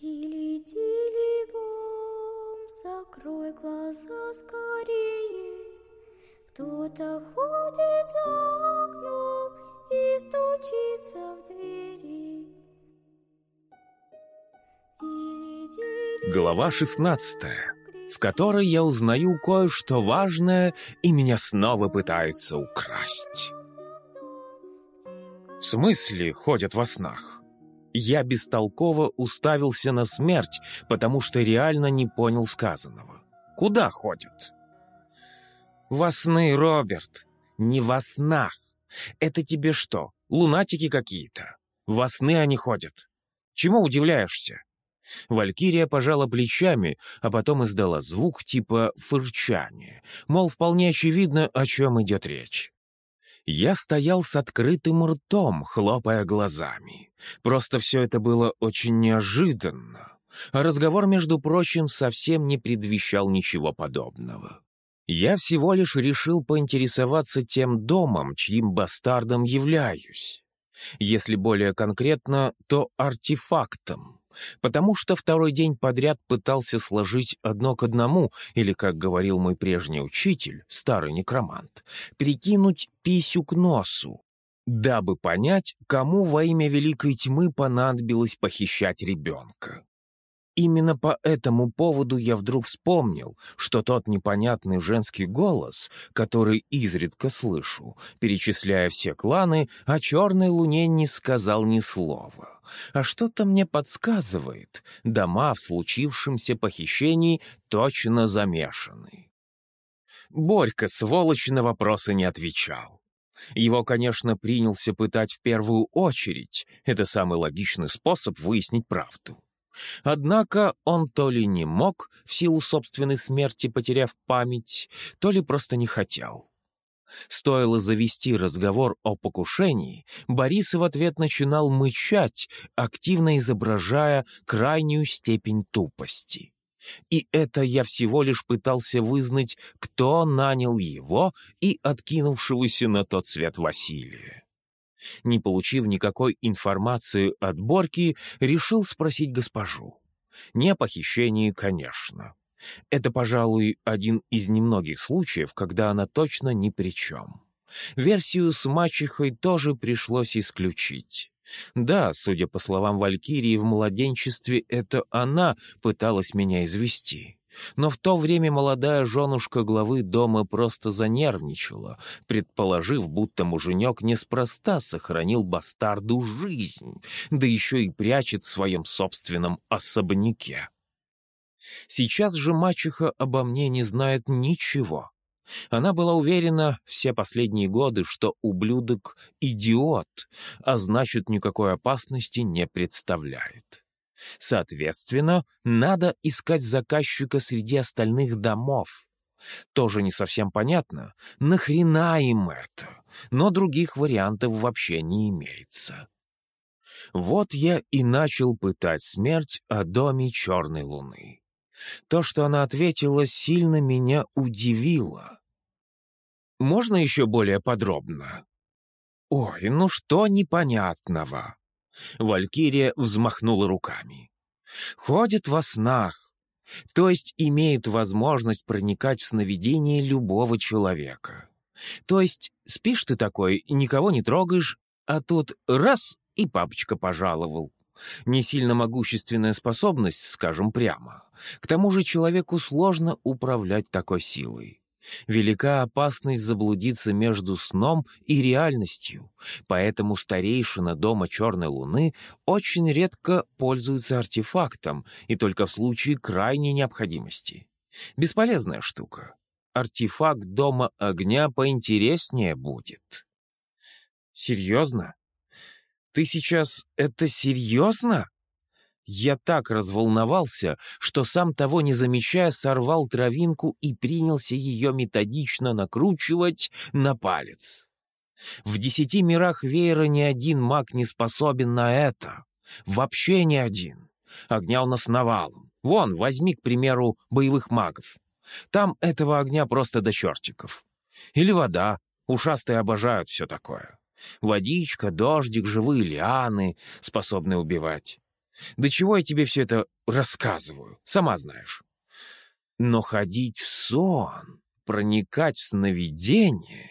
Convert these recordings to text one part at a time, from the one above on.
Тили-тили-бом, закрой глаза скорее. Кто-то ходит за окном и стучится в двери. Глава 16, в которой я узнаю кое-что важное, и меня снова пытаются украсть. В смысле ходят во снах? Я бестолково уставился на смерть, потому что реально не понял сказанного. Куда ходят? Во сны, Роберт, не во снах. Это тебе что, лунатики какие-то? Во сны они ходят. Чему удивляешься? Валькирия пожала плечами, а потом издала звук типа фырчания, мол, вполне очевидно, о чем идет речь. Я стоял с открытым ртом, хлопая глазами. Просто все это было очень неожиданно. А разговор, между прочим, совсем не предвещал ничего подобного. Я всего лишь решил поинтересоваться тем домом, чьим бастардом являюсь. Если более конкретно, то артефактом. Потому что второй день подряд пытался сложить одно к одному, или, как говорил мой прежний учитель, старый некромант, перекинуть писю к носу, дабы понять, кому во имя Великой Тьмы понадобилось похищать ребенка. Именно по этому поводу я вдруг вспомнил, что тот непонятный женский голос, который изредка слышу, перечисляя все кланы, о черной луне не сказал ни слова. А что-то мне подсказывает, дома в случившемся похищении точно замешаны. Борька, сволочь, на вопросы не отвечал. Его, конечно, принялся пытать в первую очередь. Это самый логичный способ выяснить правду. Однако он то ли не мог, в силу собственной смерти потеряв память, то ли просто не хотел. Стоило завести разговор о покушении, Борис в ответ начинал мычать, активно изображая крайнюю степень тупости. И это я всего лишь пытался вызнать, кто нанял его и откинувшегося на тот свет Василия. Не получив никакой информации от Борки, решил спросить госпожу. Не о похищении, конечно. Это, пожалуй, один из немногих случаев, когда она точно ни при чем. Версию с мачехой тоже пришлось исключить. Да, судя по словам Валькирии, в младенчестве это она пыталась меня извести. Но в то время молодая женушка главы дома просто занервничала, предположив, будто муженек неспроста сохранил бастарду жизнь, да еще и прячет в своем собственном особняке. Сейчас же мачеха обо мне не знает ничего. Она была уверена все последние годы, что ублюдок — идиот, а значит, никакой опасности не представляет. Соответственно, надо искать заказчика среди остальных домов. Тоже не совсем понятно, нахрена им это, но других вариантов вообще не имеется. Вот я и начал пытать смерть о доме Черной Луны. То, что она ответила, сильно меня удивило. Можно еще более подробно? Ой, ну что непонятного? Валькирия взмахнула руками. Ходит во снах, то есть имеет возможность проникать в сновидение любого человека. То есть спишь ты такой, никого не трогаешь, а тут раз — и папочка пожаловал. Не сильно могущественная способность, скажем прямо. К тому же человеку сложно управлять такой силой. Велика опасность заблудиться между сном и реальностью, поэтому старейшина дома Черной Луны очень редко пользуется артефактом и только в случае крайней необходимости. Бесполезная штука. Артефакт дома огня поинтереснее будет. Серьезно? Ты сейчас это серьезно? Я так разволновался, что сам того не замечая сорвал травинку и принялся ее методично накручивать на палец. В десяти мирах веера ни один маг не способен на это. Вообще ни один. Огня у нас навалом. Вон, возьми, к примеру, боевых магов. Там этого огня просто до чертиков. Или вода. Ушастые обожают все такое. Водичка, дождик, живые лианы, способные убивать. Да чего я тебе все это рассказываю, сама знаешь. Но ходить в сон, проникать в сновидение...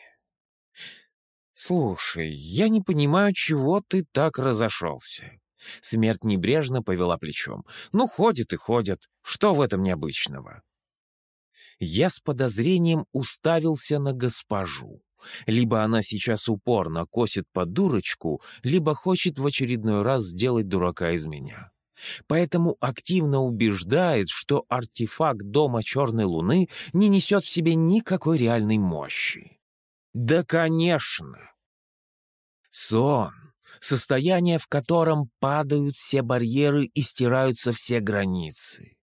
Слушай, я не понимаю, чего ты так разошелся. Смерть небрежно повела плечом. Ну, ходит и ходит. Что в этом необычного? Я с подозрением уставился на госпожу. Либо она сейчас упорно косит под дурочку, либо хочет в очередной раз сделать дурака из меня. Поэтому активно убеждает, что артефакт Дома Черной Луны не несет в себе никакой реальной мощи. Да, конечно. Сон — состояние, в котором падают все барьеры и стираются все границы.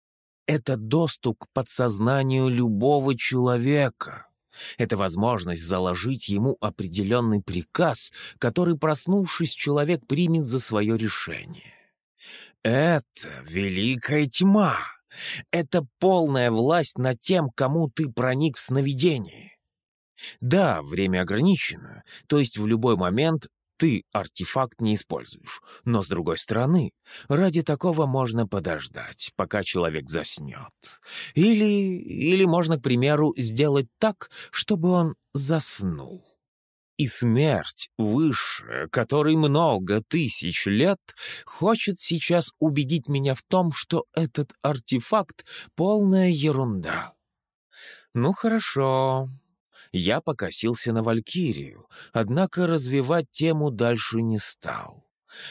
Это доступ к подсознанию любого человека. Это возможность заложить ему определенный приказ, который, проснувшись, человек примет за свое решение. Это великая тьма. Это полная власть над тем, кому ты проник в сновидение. Да, время ограничено, то есть в любой момент ты артефакт не используешь. Но, с другой стороны, ради такого можно подождать, пока человек заснет. Или, или можно, к примеру, сделать так, чтобы он заснул. И смерть высшая, которой много тысяч лет, хочет сейчас убедить меня в том, что этот артефакт — полная ерунда. Ну хорошо, я покосился на Валькирию, однако развивать тему дальше не стал.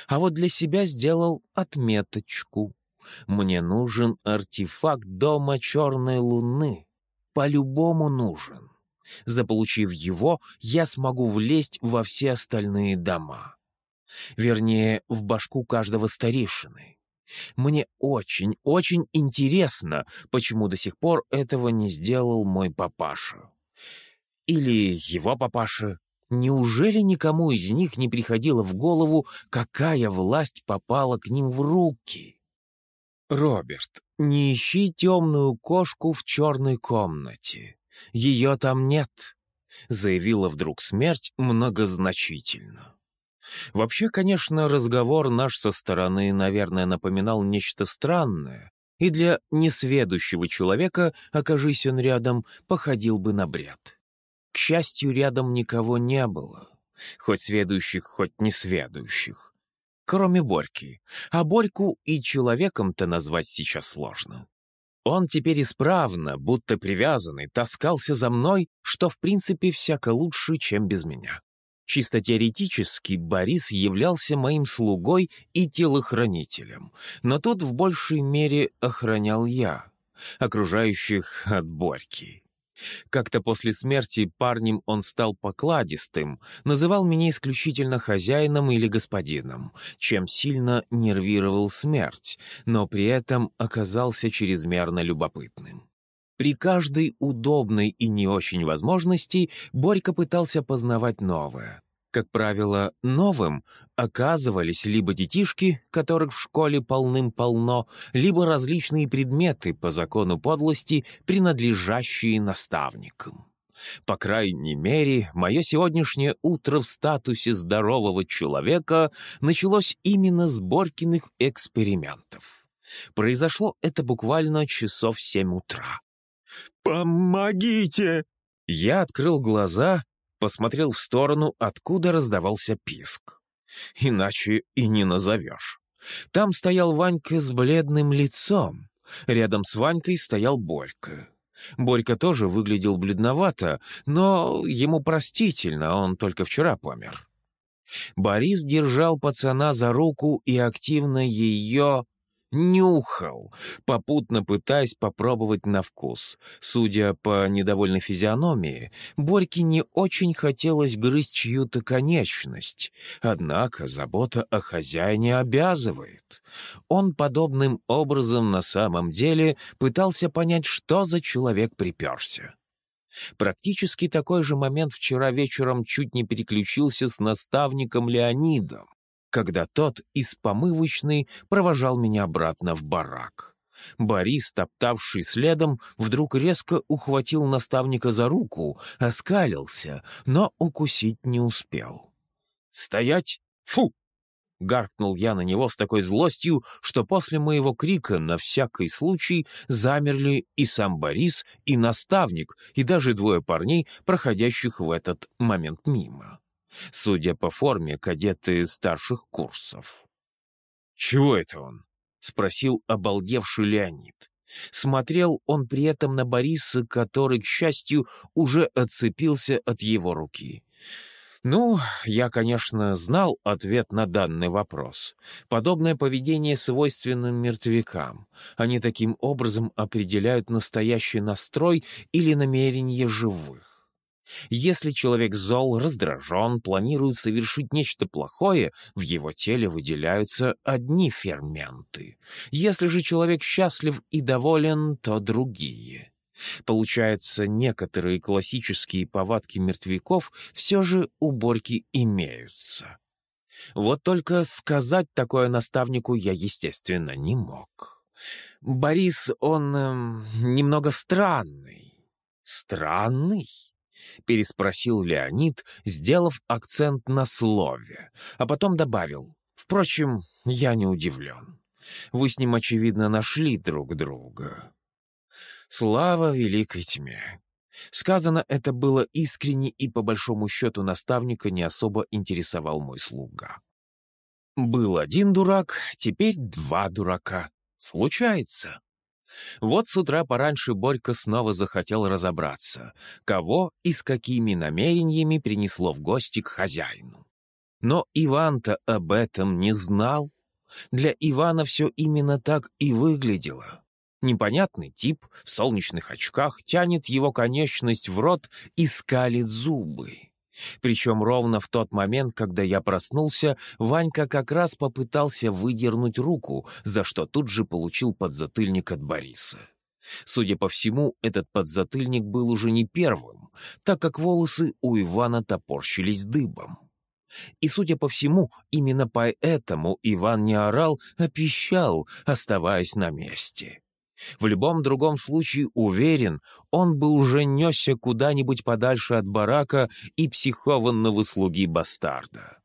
А вот для себя сделал отметочку. Мне нужен артефакт Дома Черной Луны. По-любому нужен. Заполучив его, я смогу влезть во все остальные дома. Вернее, в башку каждого старейшины. Мне очень-очень интересно, почему до сих пор этого не сделал мой папаша. Или его папаша. Неужели никому из них не приходило в голову, какая власть попала к ним в руки? «Роберт, не ищи темную кошку в черной комнате. Ее там нет», — заявила вдруг смерть многозначительно. Вообще, конечно, разговор наш со стороны, наверное, напоминал нечто странное, и для несведущего человека, окажись он рядом, походил бы на бред. К счастью, рядом никого не было. Хоть сведущих, хоть несведущих. Кроме Борьки. А Борьку и человеком-то назвать сейчас сложно. Он теперь исправно, будто привязанный, таскался за мной, что в принципе всяко лучше, чем без меня. Чисто теоретически Борис являлся моим слугой и телохранителем, но тут в большей мере охранял я, окружающих от Борьки. Как-то после смерти парнем он стал покладистым, называл меня исключительно хозяином или господином, чем сильно нервировал смерть, но при этом оказался чрезмерно любопытным. При каждой удобной и не очень возможности Борька пытался познавать новое. Как правило, новым оказывались либо детишки, которых в школе полным-полно, либо различные предметы по закону подлости, принадлежащие наставникам. По крайней мере, мое сегодняшнее утро в статусе здорового человека началось именно с Борькиных экспериментов. Произошло это буквально часов семь утра. «Помогите!» Я открыл глаза посмотрел в сторону, откуда раздавался писк. Иначе и не назовешь. Там стоял Ванька с бледным лицом. Рядом с Ванькой стоял Борька. Борька тоже выглядел бледновато, но ему простительно, он только вчера помер. Борис держал пацана за руку и активно ее нюхал, попутно пытаясь попробовать на вкус. Судя по недовольной физиономии, Борьке не очень хотелось грызть чью-то конечность. Однако забота о хозяине обязывает. Он подобным образом на самом деле пытался понять, что за человек приперся. Практически такой же момент вчера вечером чуть не переключился с наставником Леонидом когда тот из помывочной провожал меня обратно в барак. Борис, топтавший следом, вдруг резко ухватил наставника за руку, оскалился, но укусить не успел. «Стоять! Фу!» Гаркнул я на него с такой злостью, что после моего крика на всякий случай замерли и сам Борис, и наставник, и даже двое парней, проходящих в этот момент мимо. Судя по форме, кадеты старших курсов. «Чего это он?» — спросил обалдевший Леонид. Смотрел он при этом на Бориса, который, к счастью, уже отцепился от его руки. Ну, я, конечно, знал ответ на данный вопрос. Подобное поведение свойственно мертвякам. Они таким образом определяют настоящий настрой или намерение живых. Если человек зол, раздражен, планирует совершить нечто плохое, в его теле выделяются одни ферменты. Если же человек счастлив и доволен, то другие. Получается, некоторые классические повадки мертвяков все же у Борьки имеются. Вот только сказать такое наставнику я, естественно, не мог. Борис, он э, немного странный. Странный? — переспросил Леонид, сделав акцент на слове, а потом добавил. «Впрочем, я не удивлен. Вы с ним, очевидно, нашли друг друга. Слава великой тьме!» Сказано это было искренне, и по большому счету наставника не особо интересовал мой слуга. Был один дурак, теперь два дурака. Случается. Вот с утра пораньше Борька снова захотел разобраться, кого и с какими намерениями принесло в гости к хозяину. Но Иван-то об этом не знал. Для Ивана все именно так и выглядело. Непонятный тип в солнечных очках тянет его конечность в рот и скалит зубы. Причем ровно в тот момент, когда я проснулся, Ванька как раз попытался выдернуть руку, за что тут же получил подзатыльник от Бориса. Судя по всему, этот подзатыльник был уже не первым, так как волосы у Ивана топорщились дыбом. И, судя по всему, именно поэтому Иван не орал, а пищал, оставаясь на месте. В любом другом случае, уверен, он бы уже несся куда-нибудь подальше от барака и психованного слуги бастарда.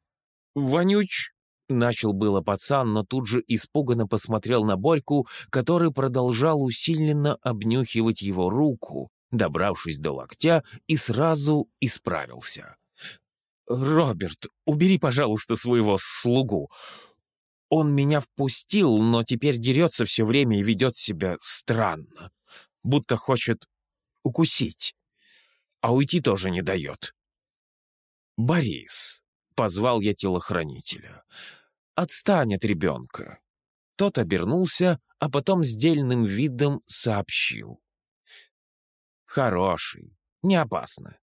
«Вонюч!» — начал было пацан, но тут же испуганно посмотрел на Борьку, который продолжал усиленно обнюхивать его руку, добравшись до локтя, и сразу исправился. «Роберт, убери, пожалуйста, своего слугу. Он меня впустил, но теперь дерется все время и ведет себя странно, будто хочет укусить, а уйти тоже не дает. «Борис», — позвал я телохранителя, — «отстань от ребенка». Тот обернулся, а потом с дельным видом сообщил. «Хороший, не опасно.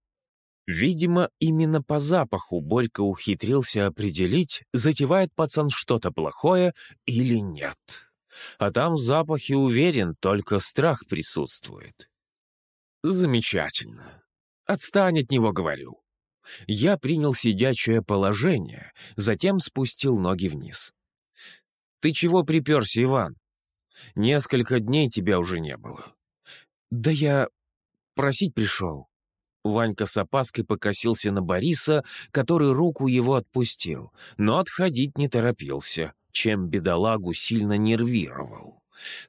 Видимо, именно по запаху Борька ухитрился определить, затевает пацан что-то плохое или нет. А там в запахе уверен, только страх присутствует. Замечательно. Отстань от него, говорю. Я принял сидячее положение, затем спустил ноги вниз. «Ты чего приперся, Иван? Несколько дней тебя уже не было». «Да я просить пришел», Ванька с опаской покосился на Бориса, который руку его отпустил, но отходить не торопился, чем бедолагу сильно нервировал.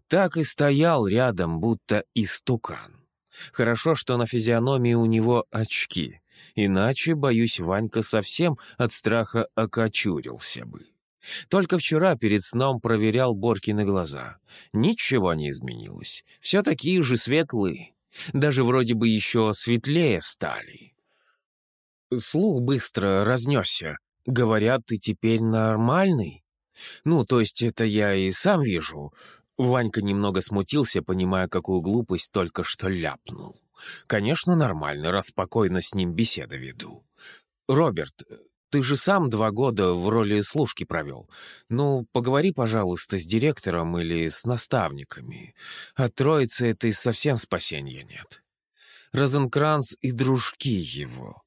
Так и стоял рядом, будто истукан. Хорошо, что на физиономии у него очки, иначе, боюсь, Ванька совсем от страха окочурился бы. Только вчера перед сном проверял Боркины глаза. Ничего не изменилось, все такие же светлые, даже вроде бы еще светлее стали. Слух быстро разнесся. Говорят, ты теперь нормальный? Ну, то есть это я и сам вижу. Ванька немного смутился, понимая, какую глупость только что ляпнул. Конечно, нормально, раз спокойно с ним беседу веду. Роберт, ты же сам два года в роли служки провел. Ну, поговори, пожалуйста, с директором или с наставниками. От троицы этой совсем спасения нет. Розенкранц и дружки его.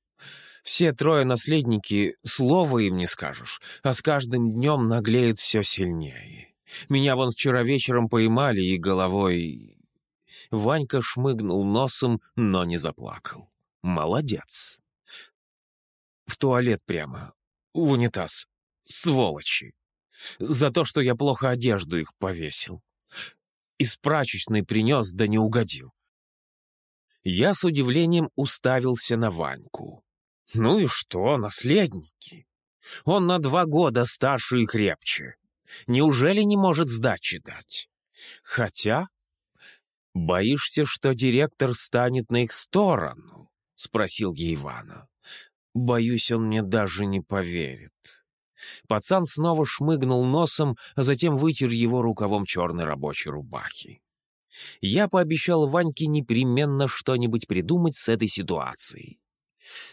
Все трое наследники, слова им не скажешь, а с каждым днем наглеют все сильнее. Меня вон вчера вечером поймали и головой... Ванька шмыгнул носом, но не заплакал. Молодец. В туалет прямо. В унитаз. Сволочи. За то, что я плохо одежду их повесил. Из прачечной принес, да не угодил. Я с удивлением уставился на Ваньку. Ну и что, наследники? Он на два года старше и крепче. Неужели не может сдачи дать? Хотя... «Боишься, что директор станет на их сторону?» — спросил я Ивана. «Боюсь, он мне даже не поверит». Пацан снова шмыгнул носом, а затем вытер его рукавом черной рабочей рубахи. Я пообещал Ваньке непременно что-нибудь придумать с этой ситуацией.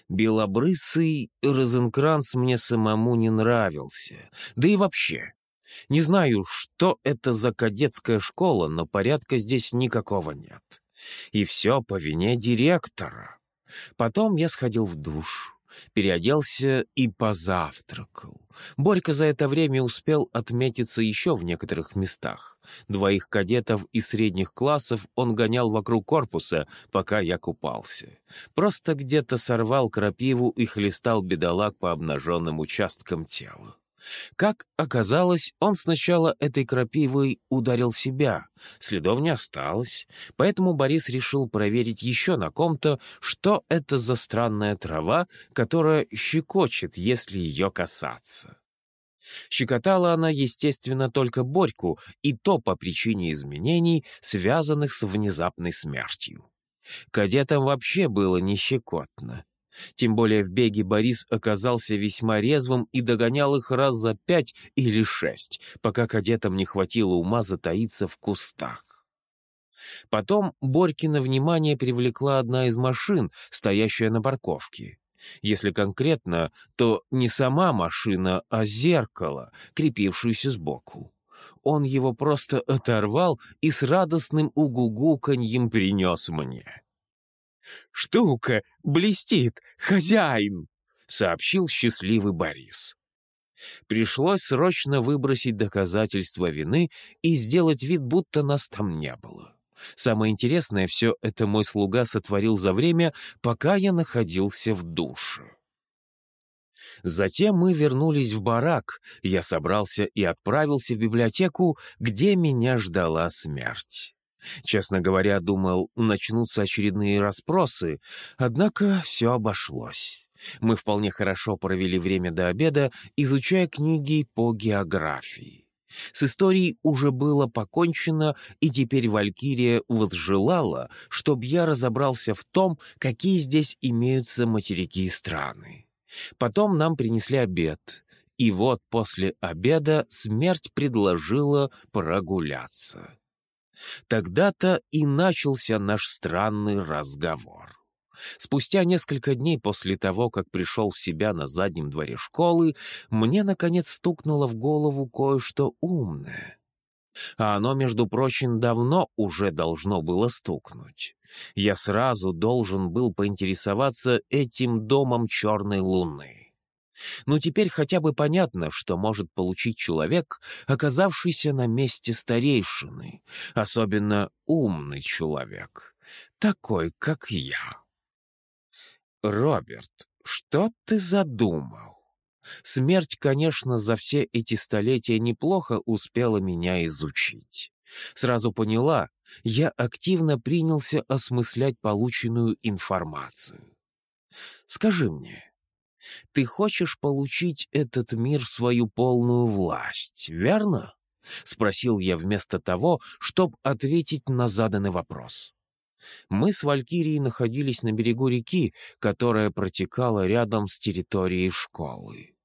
Белобрысый Розенкранц мне самому не нравился. Да и вообще. Не знаю, что это за кадетская школа, но порядка здесь никакого нет. И все по вине директора. Потом я сходил в душ переоделся и позавтракал. Борька за это время успел отметиться еще в некоторых местах. Двоих кадетов из средних классов он гонял вокруг корпуса, пока я купался. Просто где-то сорвал крапиву и хлестал бедолаг по обнаженным участкам тела. Как оказалось, он сначала этой крапивой ударил себя, следов не осталось, поэтому Борис решил проверить еще на ком-то, что это за странная трава, которая щекочет, если ее касаться. Щекотала она, естественно, только Борьку, и то по причине изменений, связанных с внезапной смертью. Кадетам вообще было не щекотно. Тем более в беге Борис оказался весьма резвым и догонял их раз за пять или шесть, пока кадетам не хватило ума затаиться в кустах. Потом Борькино внимание привлекла одна из машин, стоящая на парковке. Если конкретно, то не сама машина, а зеркало, крепившееся сбоку. Он его просто оторвал и с радостным угугуканьем принес мне. «Штука блестит, хозяин!» — сообщил счастливый Борис. Пришлось срочно выбросить доказательства вины и сделать вид, будто нас там не было. Самое интересное, все это мой слуга сотворил за время, пока я находился в душе. Затем мы вернулись в барак, я собрался и отправился в библиотеку, где меня ждала смерть. Честно говоря, думал, начнутся очередные расспросы, однако все обошлось. Мы вполне хорошо провели время до обеда, изучая книги по географии. С историей уже было покончено, и теперь Валькирия возжелала, чтобы я разобрался в том, какие здесь имеются материки и страны. Потом нам принесли обед, и вот после обеда смерть предложила прогуляться. Тогда-то и начался наш странный разговор. Спустя несколько дней после того, как пришел в себя на заднем дворе школы, мне, наконец, стукнуло в голову кое-что умное. А оно, между прочим, давно уже должно было стукнуть. Я сразу должен был поинтересоваться этим домом черной луны. Но теперь хотя бы понятно, что может получить человек, оказавшийся на месте старейшины, особенно умный человек, такой, как я. Роберт, что ты задумал? Смерть, конечно, за все эти столетия неплохо успела меня изучить. Сразу поняла, я активно принялся осмыслять полученную информацию. Скажи мне, ты хочешь получить этот мир в свою полную власть, верно?» — спросил я вместо того, чтобы ответить на заданный вопрос. Мы с Валькирией находились на берегу реки, которая протекала рядом с территорией школы.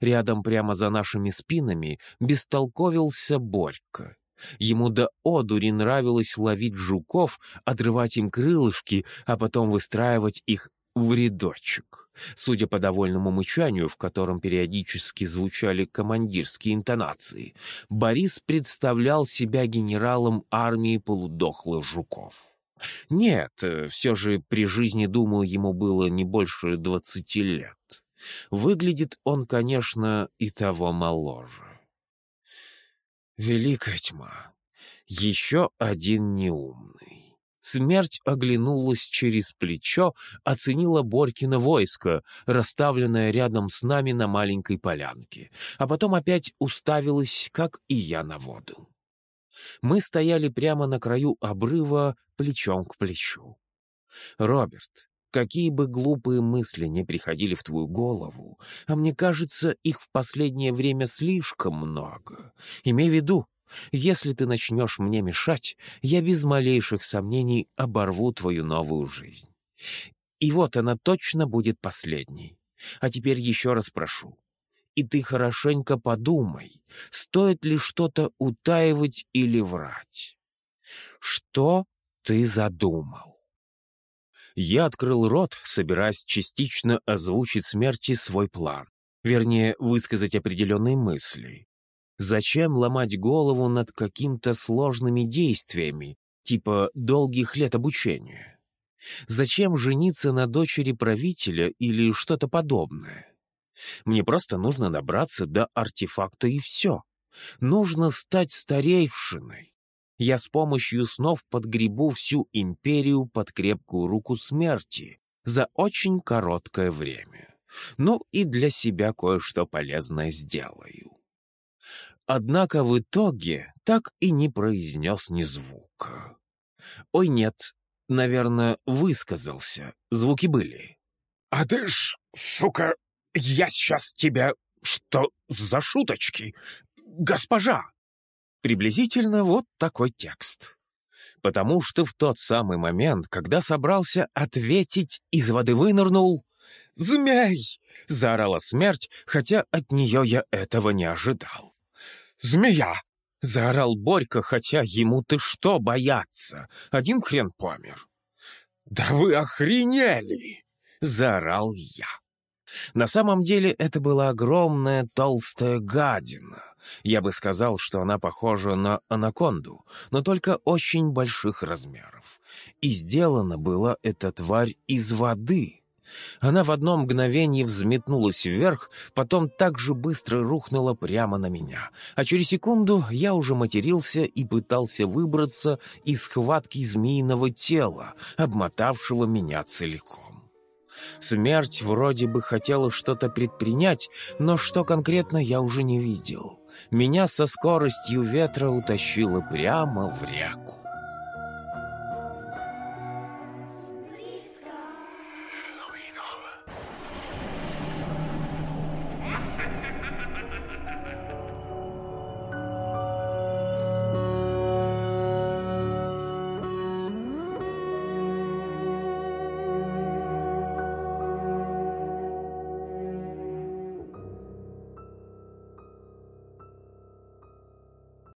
Рядом прямо за нашими спинами бестолковился Борька. Ему до одури нравилось ловить жуков, отрывать им крылышки, а потом выстраивать их в рядочек. Судя по довольному мычанию, в котором периодически звучали командирские интонации, Борис представлял себя генералом армии полудохлых жуков. Нет, все же при жизни, думаю, ему было не больше двадцати лет. Выглядит он, конечно, и того моложе. Великая тьма. Еще один неумный. Смерть оглянулась через плечо, оценила Борькино войско, расставленное рядом с нами на маленькой полянке, а потом опять уставилась, как и я, на воду. Мы стояли прямо на краю обрыва плечом к плечу. «Роберт, какие бы глупые мысли не приходили в твою голову, а мне кажется, их в последнее время слишком много. Имей в виду, если ты начнешь мне мешать, я без малейших сомнений оборву твою новую жизнь. И вот она точно будет последней. А теперь еще раз прошу. И ты хорошенько подумай, стоит ли что-то утаивать или врать. Что ты задумал? Я открыл рот, собираясь частично озвучить смерти свой план. Вернее, высказать определенные мысли. Зачем ломать голову над какими-то сложными действиями, типа долгих лет обучения? Зачем жениться на дочери правителя или что-то подобное? Мне просто нужно добраться до артефакта и все. Нужно стать старейшиной. Я с помощью снов подгребу всю империю под крепкую руку смерти за очень короткое время. Ну и для себя кое-что полезное сделаю. Однако в итоге так и не произнес ни звука. Ой, нет, наверное, высказался. Звуки были. «А ты ж, сука, я сейчас тебя... Что за шуточки? Госпожа!» Приблизительно вот такой текст. Потому что в тот самый момент, когда собрался ответить, из воды вынырнул «Змей!» — заорала смерть, хотя от нее я этого не ожидал. Змея!» — заорал Борька, хотя ему-то что бояться? Один хрен помер. «Да вы охренели!» — заорал я. На самом деле это была огромная толстая гадина. Я бы сказал, что она похожа на анаконду, но только очень больших размеров. И сделана была эта тварь из воды. Она в одно мгновение взметнулась вверх, потом так же быстро рухнула прямо на меня. А через секунду я уже матерился и пытался выбраться из схватки змеиного тела, обмотавшего меня целиком. Смерть вроде бы хотела что-то предпринять, но что конкретно я уже не видел. Меня со скоростью ветра утащило прямо в реку.